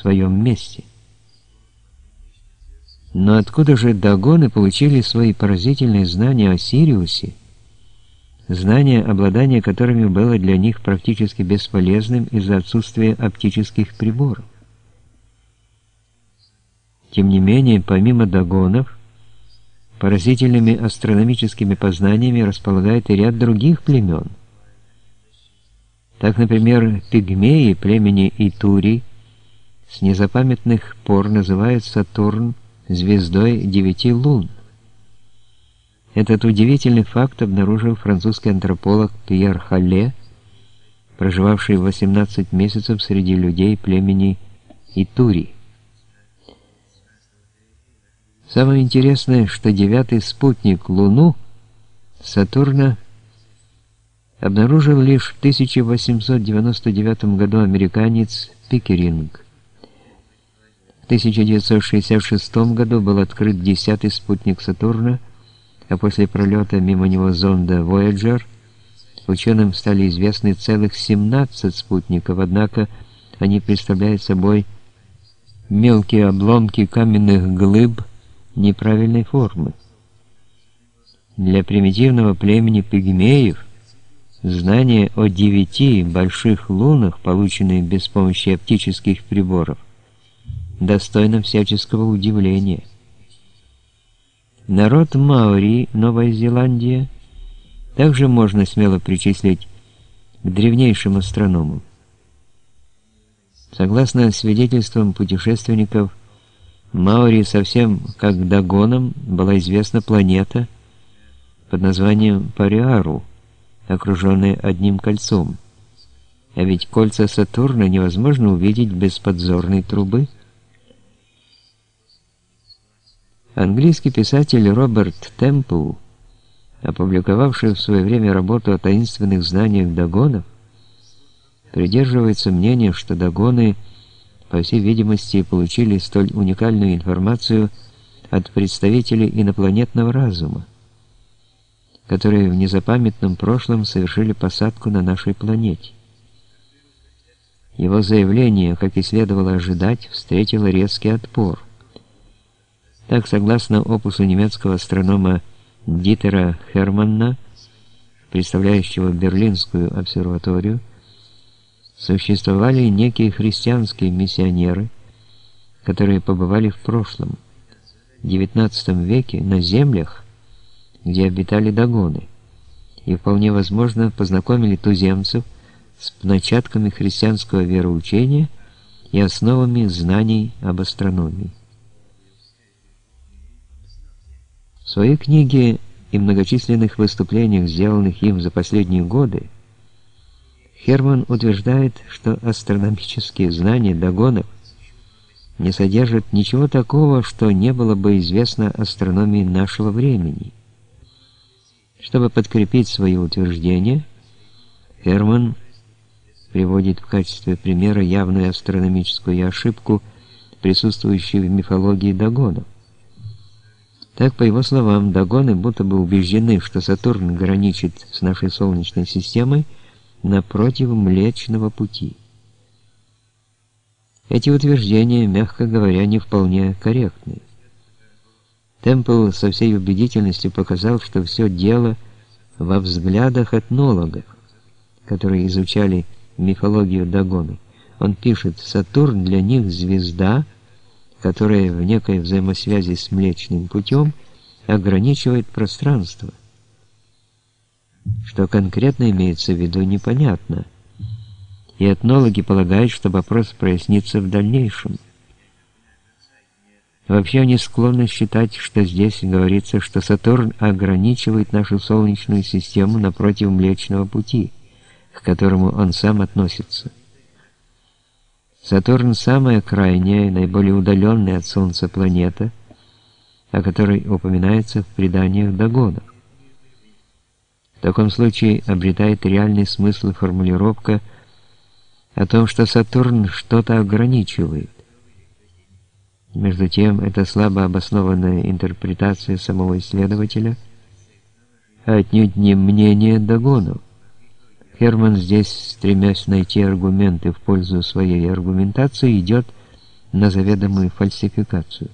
своем месте. Но откуда же Дагоны получили свои поразительные знания о Сириусе, знания, обладание которыми было для них практически бесполезным из-за отсутствия оптических приборов? Тем не менее, помимо Дагонов, поразительными астрономическими познаниями располагает и ряд других племен. Так, например, пигмеи племени Итури с незапамятных пор называют Сатурн звездой девяти лун. Этот удивительный факт обнаружил французский антрополог Пьер Халле, проживавший 18 месяцев среди людей племени Итури. Самое интересное, что девятый спутник Луну Сатурна обнаружил лишь в 1899 году американец Пикеринг. 1966 году был открыт десятый спутник Сатурна, а после пролета мимо него зонда Voyager ученым стали известны целых 17 спутников, однако они представляют собой мелкие обломки каменных глыб неправильной формы. Для примитивного племени пигмеев знание о девяти больших лунах, полученные без помощи оптических приборов, достойно всяческого удивления. Народ Маори, Новая Зеландия, также можно смело причислить к древнейшим астрономам. Согласно свидетельствам путешественников, Маори совсем как Дагоном была известна планета под названием Париару, окруженная одним кольцом. А ведь кольца Сатурна невозможно увидеть без подзорной трубы. Английский писатель Роберт Темпл, опубликовавший в свое время работу о таинственных знаниях догонов, придерживается мнения, что догоны, по всей видимости, получили столь уникальную информацию от представителей инопланетного разума, которые в незапамятном прошлом совершили посадку на нашей планете. Его заявление, как и следовало ожидать, встретило резкий отпор – так, согласно опусу немецкого астронома Дитера Херманна, представляющего Берлинскую обсерваторию, существовали некие христианские миссионеры, которые побывали в прошлом, XIX веке, на землях, где обитали догоны, и вполне возможно познакомили туземцев с начатками христианского вероучения и основами знаний об астрономии. В своей книге и многочисленных выступлениях, сделанных им за последние годы, Херман утверждает, что астрономические знания Дагонов не содержат ничего такого, что не было бы известно астрономии нашего времени. Чтобы подкрепить свои утверждения, Херман приводит в качестве примера явную астрономическую ошибку, присутствующую в мифологии Дагонов. Так, по его словам, Дагоны будто бы убеждены, что Сатурн граничит с нашей Солнечной системой напротив Млечного Пути. Эти утверждения, мягко говоря, не вполне корректны. Темпл со всей убедительностью показал, что все дело во взглядах этнологов, которые изучали мифологию Дагоны. Он пишет, Сатурн для них звезда – которое в некой взаимосвязи с Млечным путем ограничивает пространство. Что конкретно имеется в виду, непонятно. И этнологи полагают, что вопрос прояснится в дальнейшем. Вообще они склонны считать, что здесь говорится, что Сатурн ограничивает нашу Солнечную систему напротив Млечного Пути, к которому он сам относится. Сатурн – самая крайняя, наиболее удаленная от Солнца планета, о которой упоминается в преданиях Дагонов. В таком случае обретает реальный смысл формулировка о том, что Сатурн что-то ограничивает. Между тем, это слабо обоснованная интерпретация самого исследователя, а отнюдь не мнение Дагонов. Херман здесь, стремясь найти аргументы в пользу своей аргументации, идет на заведомую фальсификацию.